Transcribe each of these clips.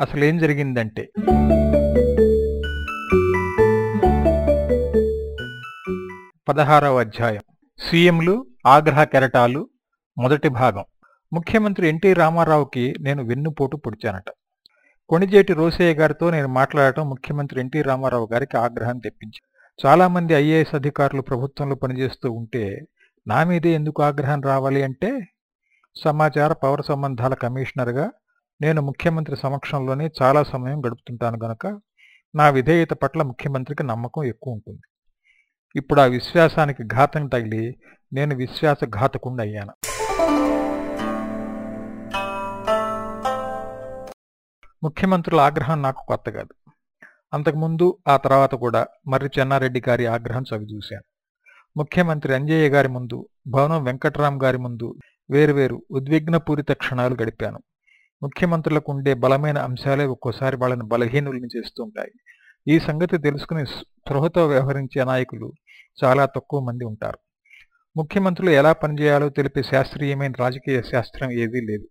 అసలేం జరిగిందంటే పదహారవ అధ్యాయం. సీఎంలు ఆగ్రహ కెరటాలు మొదటి భాగం. ముఖ్యమంత్రి ఎన్టీ రామారావుకి నేను వెన్నుపోటు పొడిచానట. కొణిజేటి రోసయ్య గారితో నేను మాట్లాడటం ముఖ్యమంత్రి ఎన్టీ రామారావు గారికి ఆగ్రహం తెప్పించి చాలా మంది ఐఏఎస్ అధికారులు ప్రభుత్వంలో పనిచేస్తూ ఉంటే నా మీదే ఎందుకు ఆగ్రహం రావాలి అంటే సమాచార పౌర సంబంధాల కమిషనర్గా నేను ముఖ్యమంత్రి సమక్షంలోనే చాలా సమయం గడుపుతుంటాను గనక నా విధేయత పట్ల ముఖ్యమంత్రికి నమ్మకం ఎక్కువ ఉంటుంది. ఇప్పుడు ఆ విశ్వాసానికి ఘాతం తగిలి నేను విశ్వాసఘాతకుండా అయ్యాను. ముఖ్యమంత్రుల ఆగ్రహం నాకు కొత్త కాదు. అంతకుముందు ఆ తర్వాత కూడా మర్రి చెన్నారెడ్డి గారి ఆగ్రహం చవిచూశాను ముఖ్యమంత్రి అంజయ్య గారి ముందు భవనం వెంకట్రామ్ గారి ముందు వేరువేరు ఉద్విగ్నపూరిత క్షణాలు గడిపాను. ముఖ్యమంత్రులకు ఉండే బలమైన అంశాలే ఒక్కోసారి వాళ్ళని బలహీనుల్ని చేస్తుంటాయి. ఈ సంగతి తెలుసుకుని స్పృహతో వ్యవహరించే నాయకులు చాలా తక్కువ మంది ఉంటారు. ముఖ్యమంత్రులు ఎలా పనిచేయాలో తెలిపే శాస్త్రీయమైన రాజకీయ శాస్త్రం ఏదీ లేదు.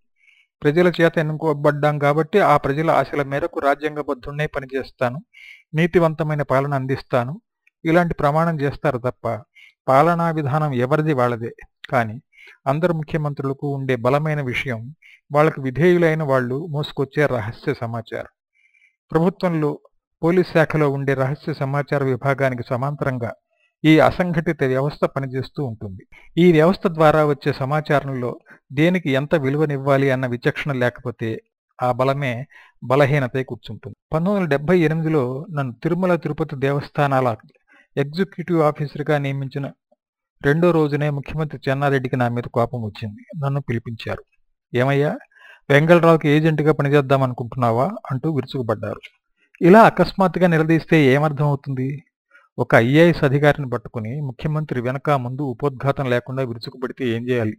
ప్రజల చేత ఎన్నుకోబడ్డాం కాబట్టి ఆ ప్రజల ఆశల మేరకు రాజ్యాంగబద్ధున్నే పనిచేస్తాను. నీతివంతమైన పాలన అందిస్తాను. ఇలాంటి ప్రమాణం చేస్తారు తప్ప పాలనా విధానం ఎవరిది వాళ్ళదే. కానీ అందరు ముఖ్యమంత్రులకు ఉండే బలమైన విషయం వాళ్ళకు విధేయులైన వాళ్ళు మోసుకొచ్చే రహస్య సమాచారం. ప్రభుత్వంలో పోలీస్ శాఖలో ఉండే రహస్య సమాచార విభాగానికి సమాంతరంగా ఈ అసంఘటిత వ్యవస్థ పనిచేస్తూ ఉంటుంది. ఈ వ్యవస్థ ద్వారా వచ్చే సమాచారంలో దేనికి ఎంత విలువనివ్వాలి అన్న విచక్షణ లేకపోతే ఆ బలమే బలహీనతై కూర్చుంటుంది. పంతొమ్మిది వందల డెబ్బై ఎనిమిదిలో నన్ను తిరుమల తిరుపతి దేవస్థానాల ఎగ్జిక్యూటివ్ ఆఫీసర్గా నియమించిన రెండో రోజునే ముఖ్యమంత్రి చెన్నారెడ్డికి నా మీద కోపం వచ్చింది. నన్ను పిలిపించారు. ఏమయ్యా? వెంగళరావుకి ఏజెంట్గా పనిచేద్దాం అనుకుంటున్నావా? అంటూ విరుచుకుపడ్డారు. ఇలా అకస్మాత్తుగా నిలదీస్తే ఏమర్థం అవుతుంది? ఒక ఐఏఎస్ అధికారిని పట్టుకుని ముఖ్యమంత్రి వెనక ముందు ఉపోద్ఘాతం లేకుండా విరుచుకుపడితే ఏం చేయాలి?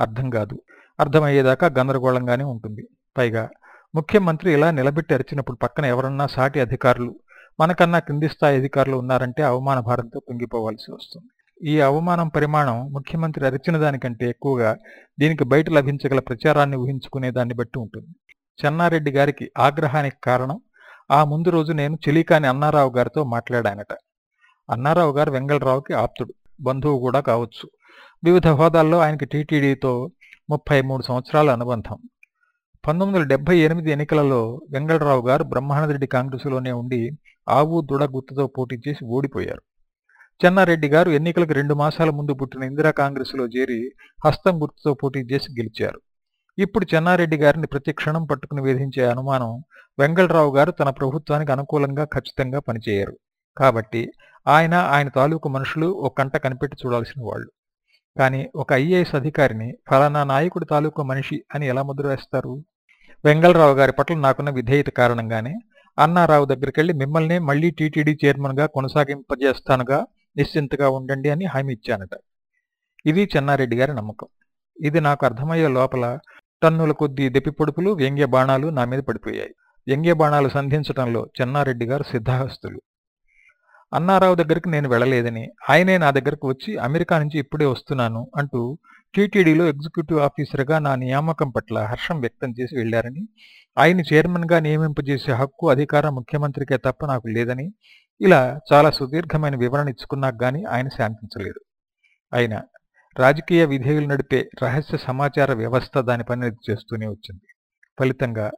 అర్థం కాదు. అర్థమయ్యేదాకా గందరగోళంగానే ఉంటుంది. పైగా ముఖ్యమంత్రి ఇలా నిలబెట్టి అరిచినప్పుడు పక్కన ఎవరన్నా సాటి అధికారులు మనకన్నా కింది స్థాయి అధికారులు ఉన్నారంటే అవమాన భారంతో కుంగిపోవాల్సి వస్తుంది. ఈ అవమానం పరిమాణం ముఖ్యమంత్రి అరిచిన దానికంటే ఎక్కువగా దీనికి బయట లభించగల ప్రచారాన్ని ఊహించుకునే దాన్ని బట్టి ఉంటుంది. చెన్నారెడ్డి గారికి ఆగ్రహానికి కారణం ఆ ముందు రోజు నేను చెలికాని అన్నారావు గారితో మాట్లాడానట. అన్నారావు గారు వెంగళరావుకి ఆప్తుడు బంధువు కూడా కావచ్చు. వివిధ హోదాల్లో ఆయనకి టీటీడీతో ముప్పై మూడు సంవత్సరాల అనుబంధం. పంతొమ్మిది వందల డెబ్బై ఎనిమిది ఎన్నికలలో వెంగళరావు గారు బ్రహ్మానందరెడ్డి కాంగ్రెసులోనే ఉండి ఆవు దుడ గుర్తుతో పోటీ చేసి ఓడిపోయారు. చెన్నారెడ్డి గారు ఎన్నికలకు రెండు మాసాల ముందు పుట్టిన ఇందిరా కాంగ్రెస్లో చేరి హస్తం గుర్తుతో పోటీ చేసి గెలిచారు. ఇప్పుడు చెన్నారెడ్డి గారిని ప్రతి క్షణం పట్టుకుని వేధించే అనుమానం వెంగళరావు గారు తన ప్రభుత్వానికి అనుకూలంగా ఖచ్చితంగా పనిచేయరు. కాబట్టి ఆయన ఆయన తాలూకు మనుషులు ఓ కంట కనిపెట్టి చూడాల్సిన వాళ్ళు. కానీ ఒక ఐఏఎస్ అధికారిని ఫలానా నాయకుడి తాలూకు మనిషి అని ఎలా ముద్ర వేస్తారు? వెంగళరావు గారి పట్ల నాకున్న విధేయత కారణంగానే అన్నారావు దగ్గరికి వెళ్ళి మిమ్మల్ని మళ్ళీ టీటీడీ చైర్మన్గా కొనసాగింపజేస్తానుగా నిశ్చింతగా ఉండండి అని హామీ ఇచ్చానట. ఇది చెన్నారెడ్డి గారి నమ్మకం. ఇది నాకు అర్థమయ్యే లోపల టన్నుల కొద్దీ దెప్పి పొడుపులు వ్యంగ్య బాణాలు నా మీద పడిపోయాయి. వ్యంగ్య బాణాలు సంధించటంలో చెన్నారెడ్డి గారు సిద్ధహస్తులు. అన్నారావు దగ్గరికి నేను వెళ్ళలేదని ఆయనే నా దగ్గరకు వచ్చి అమెరికా నుంచి ఇప్పుడే వస్తున్నాను అంటూ టీటీడీలో ఎగ్జిక్యూటివ్ ఆఫీసర్గా నా నియామకం పట్ల హర్షం వ్యక్తం చేసి వెళ్ళారని ఆయన చైర్మన్గా నియమింపజేసే హక్కు అధికారం ముఖ్యమంత్రికే తప్ప నాకు లేదని ఇలా చాలా సుదీర్ఘమైన వివరణ ఇచ్చుకున్నాక గానీ ఆయన శాంతించలేదు. ఆయన రాజకీయ విధేయులు నడిపే రహస్య సమాచార వ్యవస్థ దాని పని చేస్తూనే వచ్చింది. ఫలితంగా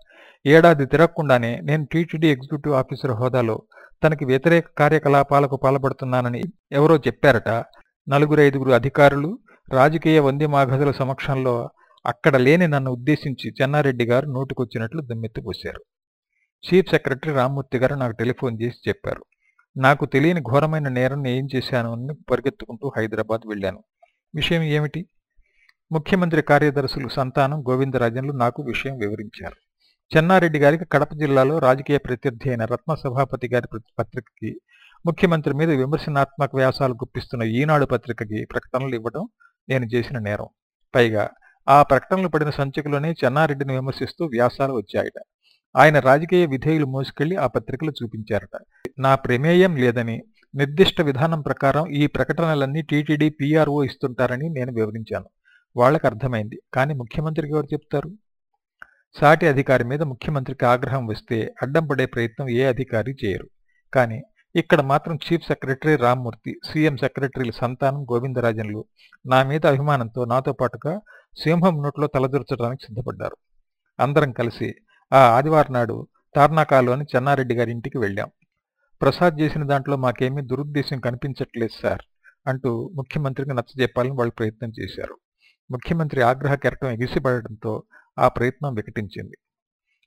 ఏడాది తిరగకుండానే నేను టీటీడీ ఎగ్జిక్యూటివ్ ఆఫీసర్ హోదాలో తనకి వ్యతిరేక కార్యకలాపాలకు పాల్పడుతున్నానని ఎవరో చెప్పారట. నలుగురు ఐదుగురు అధికారులు రాజకీయ వందిమాగదుల సమక్షంలో అక్కడ లేని నన్ను ఉద్దేశించి చెన్నారెడ్డి గారు నోటుకొచ్చినట్లు దుమ్మెత్తిపోశారు చీఫ్ సెక్రటరీ రామ్మూర్తి గారు నాకు టెలిఫోన్ చేసి చెప్పారు. నాకు తెలియని ఘోరమైన నేరం ఏం చేశాను అని పరిగెత్తుకుంటూ హైదరాబాద్ వెళ్ళాను. విషయం ఏమిటి? ముఖ్యమంత్రి కార్యదర్శులు సంతానం గోవిందరాజన్లు నాకు విషయం వివరించారు. చెన్నారెడ్డి గారికి కడప జిల్లాలో రాజకీయ ప్రత్యర్థి అయిన రత్న సభాపతి గారి పత్రికకి ముఖ్యమంత్రి మీద విమర్శనాత్మక వ్యాసాలు గుప్పిస్తున్న ఈనాడు పత్రికకి ప్రకటనలు ఇవ్వడం నేను చేసిన నేరం. పైగా ఆ ప్రకటనలు పడిన సంచికలోనే చెన్నారెడ్డిని విమర్శిస్తూ వ్యాసాలు వచ్చాయట. ఆయన రాజకీయ విధేయులు మోసుకెళ్ళి ఆ పత్రికలు చూపించారట. నా ప్రమేయం లేదని నిర్దిష్ట విధానం ప్రకారం ఈ ప్రకటనలన్నీ టీటీడీ పీఆర్ఓ ఇస్తుంటారని నేను వివరించాను. వాళ్ళకు అర్థమైంది. కానీ ముఖ్యమంత్రికి ఎవరు చెప్తారు? సాటి అధికారి మీద ముఖ్యమంత్రికి ఆగ్రహం వస్తే అడ్డం పడే ప్రయత్నం ఏ అధికారి చేయరు. కానీ ఇక్కడ మాత్రం చీఫ్ సెక్రటరీ రామ్మూర్తి సీఎం సెక్రటరీల సంతానం గోవిందరాజన్లు నా మీద అభిమానంతో నాతో పాటుగా సింహం నోట్లో తలదూర్చడానికి సిద్ధపడ్డారు. అందరం కలిసి ఆ ఆదివారం నాడు తార్నాకాలోని చెన్నారెడ్డి గారి ఇంటికి వెళ్ళాం. ప్రసాద్ చేసిన దాంట్లో మాకేమీ దురుద్దేశం కనిపించట్లేదు సార్ అంటూ ముఖ్యమంత్రికి నచ్చజెప్పాలని వాళ్ళు ప్రయత్నం చేశారు. ముఖ్యమంత్రి ఆగ్రహ కెరటం ఎగిసిపడటంతో ఆ ప్రయత్నం వికటించింది.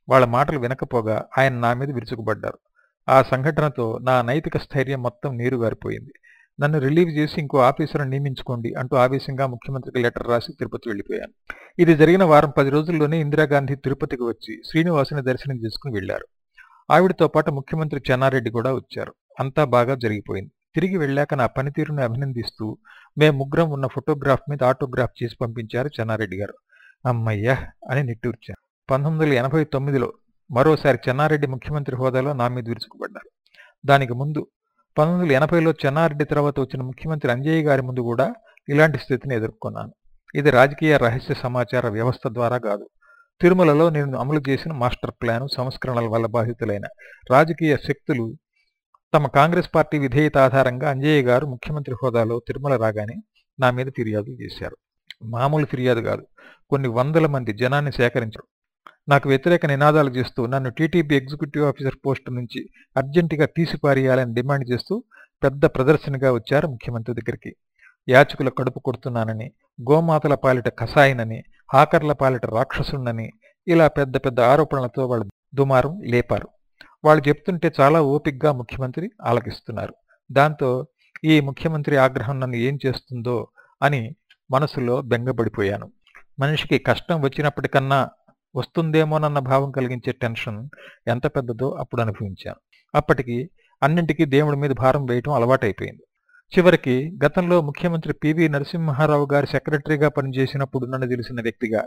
వాళ్ళ మాటలు వినకపోగా ఆయన నా మీద విరుచుకుపడ్డారు. ఆ సంఘటనతో నా నైతిక స్థైర్యం మొత్తం నీరు గారిపోయింది. నన్ను రిలీవ్ చేసి ఇంకో ఆఫీసర్ను నియమించుకోండి అంటూ ఆవేశంగా ముఖ్యమంత్రికి లెటర్ రాసి తిరుపతి వెళ్ళిపోయాను ఇది జరిగిన వారం పది రోజుల్లోనే ఇందిరాగాంధీ తిరుపతికి వచ్చి శ్రీనివాసుని దర్శనం చేసుకుని వెళ్ళారు ఆవిడతో పాటు ముఖ్యమంత్రి చెన్నారెడ్డి కూడా వచ్చారు. అంతా బాగా జరిగిపోయింది. తిరిగి వెళ్ళాక నా పనితీరుని అభినందిస్తూ మేము ముగ్గురం ఉన్న ఫోటోగ్రాఫ్ మీద ఆటోగ్రాఫ్ చేసి పంపించారు చెన్నారెడ్డి గారు. అమ్మయ్యా! అని నిట్టూర్చాను. పంతొమ్మిది వందల ఎనభై తొమ్మిదిలో మరోసారి చెన్నారెడ్డి ముఖ్యమంత్రి హోదాలో నా మీద విరుచుకుపడ్డారు. దానికి ముందు పంతొమ్మిది వందల ఎనభైలో చెన్నారెడ్డి తర్వాత వచ్చిన ముఖ్యమంత్రి అంజయ్య గారి ముందు కూడా ఇలాంటి స్థితిని ఎదుర్కొన్నాను. ఇది రాజకీయ రహస్య సమాచార వ్యవస్థ ద్వారా కాదు. తిరుమలలో నేను అమలు చేసిన మాస్టర్ ప్లాను సంస్కరణల వల్ల బాధితులైన రాజకీయ శక్తులు తమ కాంగ్రెస్ పార్టీ విధేయత ఆధారంగా అంజయ్య గారు ముఖ్యమంత్రి హోదాలో తిరుమల రాగానే నా మీద ఫిర్యాదులు చేశారు. మామూలు ఫిర్యాదు కాదు. కొన్ని వందల మంది జనాన్ని సేకరించారు నాకు వ్యతిరేక నినాదాలు చేస్తూ నన్ను టీటీపీ ఎగ్జిక్యూటివ్ ఆఫీసర్ పోస్టు నుంచి అర్జెంటుగా తీసిపారేయాలని డిమాండ్ చేస్తూ పెద్ద ప్రదర్శనగా వచ్చారు ముఖ్యమంత్రి దగ్గరికి. యాచకుల కడుపు కొడుతున్నానని గోమాతల పాలిట కసాయినని హాకర్ల పాలిట రాక్షసుండని ఇలా పెద్ద పెద్ద ఆరోపణలతో వాళ్ళు దుమారం లేపారు. వాళ్ళు చెప్తుంటే చాలా ఓపిగ్గా ముఖ్యమంత్రి ఆలకిస్తున్నారు. దాంతో ఈ ముఖ్యమంత్రి ఆగ్రహం నన్ను ఏం చేస్తుందో అని మనసులో బెంగపడిపోయాను. మనిషికి కష్టం వచ్చినప్పటికన్నా వస్తుందేమోనన్న భావం కలిగించే టెన్షన్ ఎంత పెద్దదో అప్పుడు అనుభవించాను. అప్పటికి అన్నింటికీ దేవుడి మీద భారం వేయటం అలవాటైపోయింది. చివరికి గతంలో ముఖ్యమంత్రి పివి నరసింహారావు గారి సెక్రటరీగా పనిచేసినప్పుడు నన్ను తెలిసిన వ్యక్తిగా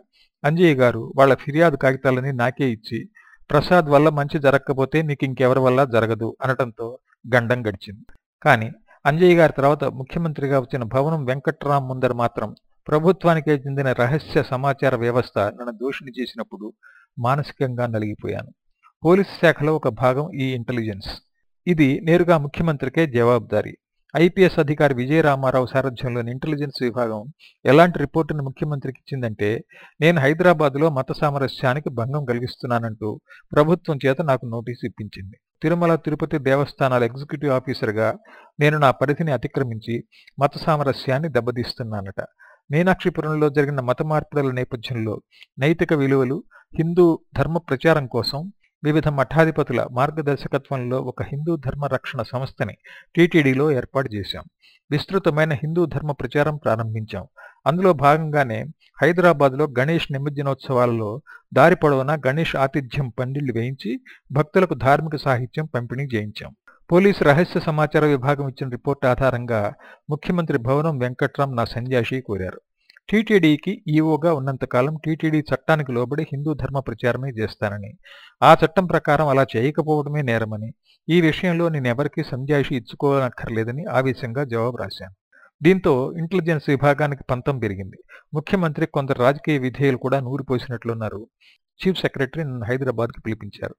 అంజయ్య గారు వాళ్ళ ఫిర్యాదు కాగితాలని నాకే ఇచ్చి ప్రసాద్ వల్ల మంచి జరగకపోతే మీకు ఇంకెవరి వల్ల జరగదు అనటంతో గండం గడిచింది. కానీ అంజయ్య గారి తర్వాత ముఖ్యమంత్రిగా వచ్చిన భవనం వెంకట్రామ్ ముందర మాత్రం ప్రభుత్వానికే చెందిన రహస్య సమాచార వ్యవస్థ నన్ను దోషిని చేసినప్పుడు మానసికంగా నలిగిపోయాను. పోలీసు శాఖలో ఒక భాగం ఈ ఇంటెలిజెన్స్. ఇది నేరుగా ముఖ్యమంత్రికే జవాబుదారీ. ఐపీఎస్ అధికారి విజయరామారావు సారథ్యంలోని ఇంటెలిజెన్స్ విభాగం ఎలాంటి రిపోర్టును ముఖ్యమంత్రికి ఇచ్చిందంటే నేను హైదరాబాద్లో మత సామరస్యానికి భంగం కలిగిస్తున్నానంటూ ప్రభుత్వం చేత నాకు నోటీసు ఇప్పించింది. తిరుమల తిరుపతి దేవస్థానాల ఎగ్జిక్యూటివ్ ఆఫీసర్గా నేను నా పరిధిని అతిక్రమించి మత సామరస్యాన్ని దెబ్బతీస్తున్నానట. మీనాక్షిపురంలో జరిగిన మత మార్పుల నేపథ్యంలో నైతిక విలువలు హిందూ ధర్మ ప్రచారం కోసం వివిధ మఠాధిపతుల మార్గదర్శకత్వంలో ఒక హిందూ ధర్మ రక్షణ సంస్థని టీటీడీలో ఏర్పాటు చేశాం. విస్తృతమైన హిందూ ధర్మ ప్రచారం ప్రారంభించాం. అందులో భాగంగానే హైదరాబాద్లో గణేష్ నిమజ్జనోత్సవాలలో దారి పొడవునా గణేష్ ఆతిథ్యం పండిళ్ళు వేయించి భక్తులకు ధార్మిక సాహిత్యం పంపిణీ చేయించాం. పోలీసు రహస్య సమాచార విభాగం ఇచ్చిన రిపోర్ట్ ఆధారంగా ముఖ్యమంత్రి భవనం వెంకట్రామ్ నా సంజాషి కోరారు. టీటీడీకి ఈవోగా ఉన్నంతకాలం టీటీడీ చట్టానికి లోబడి హిందూ ధర్మ ప్రచారమే చేస్తానని ఆ చట్టం ప్రకారం అలా చేయకపోవడమే నేరమని ఈ విషయంలో నేనెవరికీ సంజాయిషి ఇచ్చుకోనక్కర్లేదని ఆవేశంగా జవాబు రాశాను. దీంతో ఇంటెలిజెన్స్ విభాగానికి పంతం పెరిగింది. ముఖ్యమంత్రి కొందరు రాజకీయ విధేయులు కూడా నూరిపోసినట్లున్నారు. చీఫ్ సెక్రటరీ నన్ను హైదరాబాద్కి పిలిపించారు.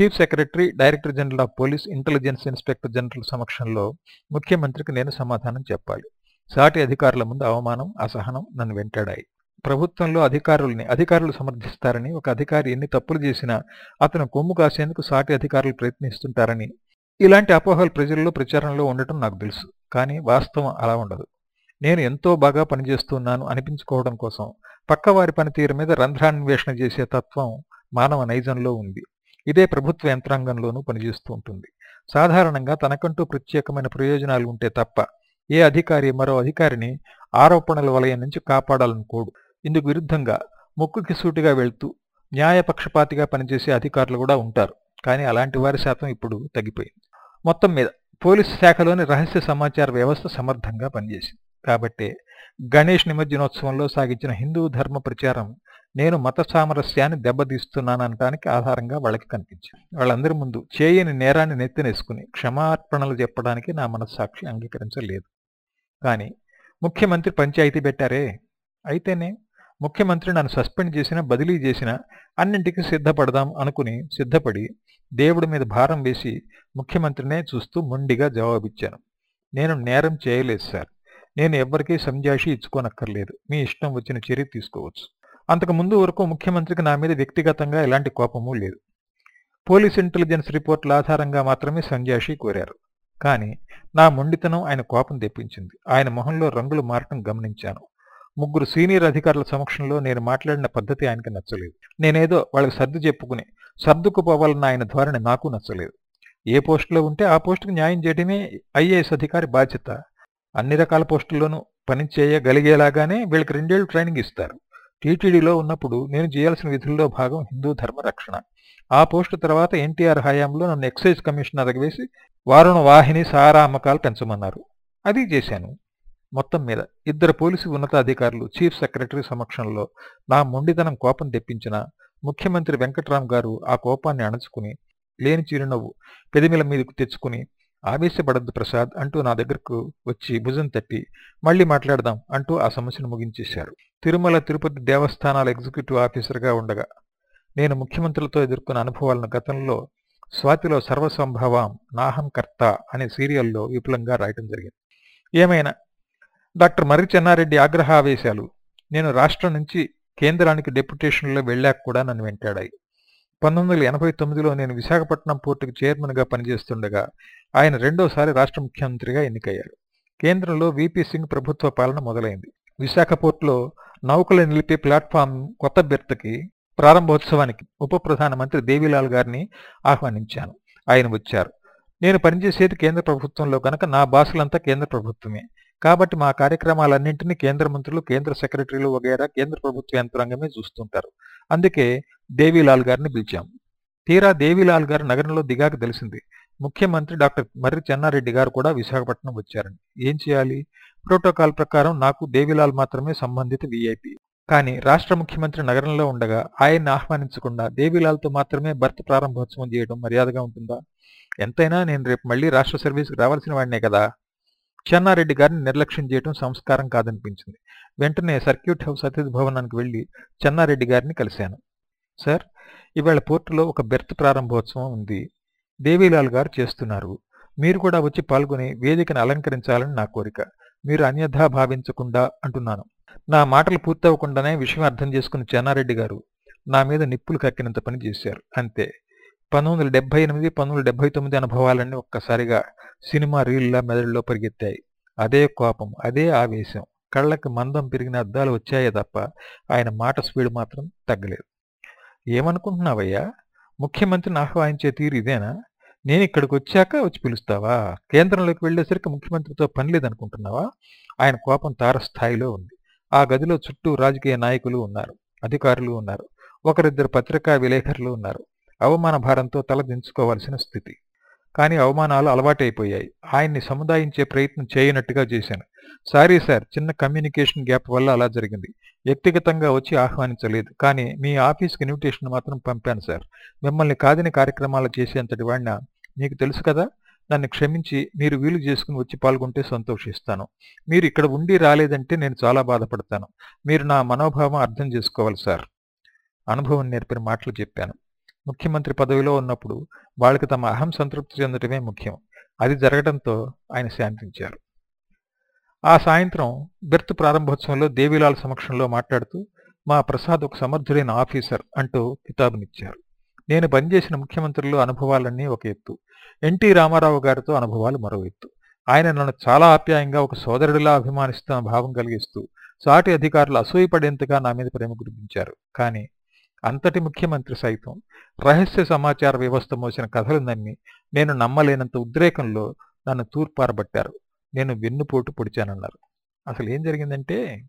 Chief secretary director general of police intelligence inspector general సమక్షంలో ముఖ్యమంత్రికి నేను సమాధానం చెప్పాలి. సాటి అధికారుల ముందు అవమానం అసహనం నన్ను వెంటాడాయి. ప్రభుత్వంలో అధికారుల్ని అధికారులు సమర్థిస్తారని ఒక అధికారి ఎన్ని తప్పులు చేసినా అతను కొమ్ము కాసేందుకు సాటి అధికారులు ప్రయత్నిస్తుంటారని ఇలాంటి అపోహలు ప్రజల్లో ప్రచారంలో ఉండటం నాకు తెలుసు. కానీ వాస్తవం అలా ఉండదు. నేను ఎంతో బాగా పనిచేస్తున్నాను అనిపించుకోవడం కోసం పక్కవారి పనితీరు మీద రంధ్రాన్వేషణ చేసే తత్వం మానవ నైజంలో ఉంది. ఇదే ప్రభుత్వ యంత్రాంగంలోనూ పనిచేస్తూ ఉంటుంది. సాధారణంగా తనకంటూ ప్రత్యేకమైన ప్రయోజనాలు ఉంటే తప్ప ఏ అధికారి మరో అధికారిని ఆరోపణల వలయం నుంచి కాపాడాలనుకోడు ఇందుకు విరుద్ధంగా ముక్కుకి సూటిగా వెళ్తూ న్యాయపక్షపాతిగా పనిచేసే అధికారులు కూడా ఉంటారు. కానీ అలాంటి వారి శాతం ఇప్పుడు తగ్గిపోయింది. మొత్తం మీద పోలీసు శాఖలోని రహస్య సమాచార వ్యవస్థ సమర్థంగా పనిచేసింది. కాబట్టే గణేష్ నిమజ్జనోత్సవంలో సాగించిన హిందూ ధర్మ ప్రచారం నేను మత సామరస్యాన్ని దెబ్బతీస్తున్నానటానికి ఆధారంగా వాళ్ళకి కనిపించింది. వాళ్ళందరి ముందు చేయని నేరాన్ని నెత్తినేసుకుని క్షమార్పణలు చెప్పడానికి నా మనస్సాక్షి అంగీకరించలేదు. కానీ ముఖ్యమంత్రి పంచాయతీ పెట్టారే. అయితేనే ముఖ్యమంత్రి నన్ను సస్పెండ్ చేసినా బదిలీ చేసినా అన్నింటికి సిద్ధపడదాం అనుకుని సిద్ధపడి దేవుడి మీద భారం వేసి ముఖ్యమంత్రినే చూస్తూ మొండిగా జవాబిచ్చాను. నేను నేరం చేయలేదు సార్. నేను ఎవ్వరికీ సంజాషి ఇచ్చుకోనక్కర్లేదు. మీ ఇష్టం వచ్చిన చర్య తీసుకోవచ్చు. అంతకు ముందు వరకు ముఖ్యమంత్రికి నా మీద వ్యక్తిగతంగా ఎలాంటి కోపమూ లేదు. పోలీస్ ఇంటెలిజెన్స్ రిపోర్టుల ఆధారంగా మాత్రమే సంజాషి కోరారు. కానీ నా మొండితనం ఆయన కోపం తెప్పించింది. ఆయన మొహంలో రంగులు మారటం గమనించాను. ముగ్గురు సీనియర్ అధికారుల సమక్షంలో నేను మాట్లాడిన పద్ధతి ఆయనకి నచ్చలేదు. నేనేదో వాళ్ళకి సర్దు చెప్పుకుని సర్దుకుపోవాలన్న ఆయన ధోరణి నాకు నచ్చలేదు. ఏ పోస్టులో ఉంటే ఆ పోస్టుకు న్యాయం చేయడమే ఐఏఎస్ అధికారి బాధ్యత. అన్ని రకాల పోస్టుల్లోనూ పని చేయగలిగేలాగానే వీళ్ళకి రెండేళ్ళు ట్రైనింగ్ ఇస్తారు. టీటీడీలో ఉన్నప్పుడు నేను చేయాల్సిన విధుల్లో భాగం హిందూ ధర్మ రక్షణ. ఆ పోస్టు తర్వాత ఎన్టీఆర్ హయాంలో నన్ను ఎక్సైజ్ కమిషనర్కి వేసి వారుణ వాహిని సారా అమ్మకాలు పెంచమన్నారు. అది చేశాను. మొత్తం మీద ఇద్దరు పోలీసు ఉన్నతాధికారులు చీఫ్ సెక్రటరీ సమక్షంలో నా మొండితనం కోపం తెప్పించిన ముఖ్యమంత్రి వెంకట్రామ్ గారు ఆ కోపాన్ని అణచుకుని లేని చిరునవ్వు పెదిమిల మీదకు తెచ్చుకుని ఆవేశపడద్దు ప్రసాద్ అంటూ నా దగ్గరకు వచ్చి భుజం తట్టి మళ్ళీ మాట్లాడదాం అంటూ ఆ సమస్యను ముగించేశారు. తిరుమల తిరుపతి దేవస్థానాల ఎగ్జిక్యూటివ్ ఆఫీసర్గా ఉండగా నేను ముఖ్యమంత్రులతో ఎదుర్కొన్న అనుభవాలను గతంలో స్వాతిలో సర్వసంభవం నాహం కర్త అనే సీరియల్లో విపులంగా రాయటం జరిగింది. ఏమైనా? డాక్టర్ మర్రి చెన్నారెడ్డి ఆగ్రహావేశాలు. నేను రాష్ట్రం నుంచి కేంద్రానికి డెప్యుటేషన్లో వెళ్ళాక కూడా నన్ను వెంటాడాయి. పంతొమ్మిది వందల ఎనభై తొమ్మిదిలో నేను విశాఖపట్నం పోర్టుకు చైర్మన్గా పనిచేస్తుండగా ఆయన రెండోసారి రాష్ట్ర ముఖ్యమంత్రిగా ఎన్నికయ్యారు. కేంద్రంలో విపి సింగ్ ప్రభుత్వ పాలన మొదలైంది. విశాఖ పోర్టులో నౌకలు నిలిపే ప్లాట్ఫామ్ కొత్త బెర్త్కి ప్రారంభోత్సవానికి ఉప ప్రధానమంత్రి దేవిలాల్ గారిని ఆహ్వానించాను. ఆయన వచ్చారు. నేను పనిచేసేది కేంద్ర ప్రభుత్వంలో కనుక నా బాసులంతా కేంద్ర ప్రభుత్వమే. కాబట్టి మా కార్యక్రమాలన్నింటినీ కేంద్ర మంత్రులు కేంద్ర సెక్రటరీలు వగైరా కేంద్ర ప్రభుత్వ యంత్రాంగమే చూస్తుంటారు. అందుకే దేవీలాల్ గారిని పిలిచాం. తీరా దేవీలాల్ గారు నగరంలో దిగాక తెలిసింది. ముఖ్యమంత్రి డాక్టర్ మర్రి చెన్నారెడ్డి గారు కూడా విశాఖపట్నం వచ్చారని. ఏం చేయాలి? ప్రోటోకాల్ ప్రకారం నాకు దేవిలాల్ మాత్రమే సంబంధిత వీఐపీ కానీ రాష్ట్ర ముఖ్యమంత్రి నగరంలో ఉండగా ఆయన్ని ఆహ్వానించకుండా దేవిలాల్తో మాత్రమే భర్త ప్రారంభోత్సవం చేయడం మర్యాదగా ఉంటుందా? ఎంతైనా నేను రేపు మళ్ళీ రాష్ట్ర సర్వీస్కి రావాల్సిన వాడినే కదా. చెన్నారెడ్డి గారిని నిర్లక్ష్యం చేయడం సంస్కారం కాదనిపించింది. వెంటనే సర్క్యూట్ హౌస్ అతిథి భవనానికి వెళ్ళి చెన్నారెడ్డి గారిని కలిశాను. సార్ ఇవాళ పోర్టులో ఒక బెర్త్ ప్రారంభోత్సవం ఉంది. దేవీలాల్ గారు చేస్తున్నారు. మీరు కూడా వచ్చి పాల్గొని వేదికను అలంకరించాలని నా కోరిక. మీరు అన్యథా భావించకుండా అంటున్నాను. నా మాటలు పూర్తవకుండానే విషయం అర్థం చేసుకున్న చెన్నారెడ్డి గారు నా మీద నిప్పులు కక్కినంత పని చేశారు. అంతే. పంతొమ్మిది వందల డెబ్బై ఎనిమిది పంతొమ్మిది వందల డెబ్బై తొమ్మిది అనుభవాలన్నీ ఒక్కసారిగా సినిమా రీల్లా మెదడులో పరిగెత్తాయి. అదే కోపం అదే ఆవేశం. కళ్ళకి మందం పెరిగిన అద్దాలు వచ్చాయే తప్ప ఆయన మాట స్పీడ్ మాత్రం తగ్గలేదు. ఏమనుకుంటున్నావయ్యా? ముఖ్యమంత్రిని ఆహ్వానించే తీరు ఇదేనా? నేను ఇక్కడికి వచ్చాక వచ్చి పిలుస్తావా? కేంద్రంలోకి వెళ్ళేసరికి ముఖ్యమంత్రితో పని లేదనుకుంటున్నావా? ఆయన కోపం తారస్థాయిలో ఉంది. ఆ గదిలో చుట్టూ రాజకీయ నాయకులు ఉన్నారు అధికారులు ఉన్నారు ఒకరిద్దరు పత్రికా విలేకరులు ఉన్నారు. అవమాన భారంతో తల దించుకోవాల్సిన స్థితి. కానీ అవమానాలు అలవాటైపోయాయి. ఆయన్ని సముదాయించే ప్రయత్నం చేయనట్టుగా చేశాను. సారీ సార్ చిన్న కమ్యూనికేషన్ గ్యాప్ వల్ల అలా జరిగింది. వ్యక్తిగతంగా వచ్చి ఆహ్వానించలేదు. కానీ మీ ఆఫీస్కి ఇన్విటేషన్ మాత్రం పంపాను సార్. మిమ్మల్ని కాదని కార్యక్రమాలు చేసేంతటి వాడిన మీకు తెలుసు కదా? నన్ను క్షమించి మీరు వీలు చేసుకుని వచ్చి పాల్గొంటే సంతోషిస్తాను. మీరు ఇక్కడ ఉండి రాలేదంటే నేను చాలా బాధపడతాను. మీరు నా మనోభావం అర్థం చేసుకోవాలి సార్. అనుభవం నేర్పిన మాటలు చెప్పాను. ముఖ్యమంత్రి పదవిలో ఉన్నప్పుడు వాళ్ళకి తమ అహం సంతృప్తి చెందటమే ముఖ్యం. అది జరగడంతో ఆయన శాంతించారు. ఆ సాయంత్రం బెర్త్ ప్రారంభోత్సవంలో దేవిలాల్ సమక్షంలో మాట్లాడుతూ మా ప్రసాద్ ఒక సమర్థుడైన ఆఫీసర్ అంటూ కితాబునిచ్చారు. నేను పనిచేసిన ముఖ్యమంత్రులు అనుభవాలన్నీ ఒక ఎత్తు. ఎన్టీ రామారావు గారితో అనుభవాలు మరో ఎత్తు. ఆయన నన్ను చాలా ఆప్యాయంగా ఒక సోదరుడిలా అభిమానిస్తున్న భావం కలిగిస్తూ సాటి అధికారులు అసూయపడేంతగా నా మీద ప్రేమ కురిపించారు. కానీ అంతటి ముఖ్యమంత్రి సైతం రహస్య సమాచార వ్యవస్థ మోసిన కథలు నమ్మి నేను నమ్మలేనంత ఉద్రేకంలో నన్ను తూర్పారబట్టారు. నేను వెన్నుపోటు పొడిచానన్నారు. అసలు ఏం జరిగిందంటే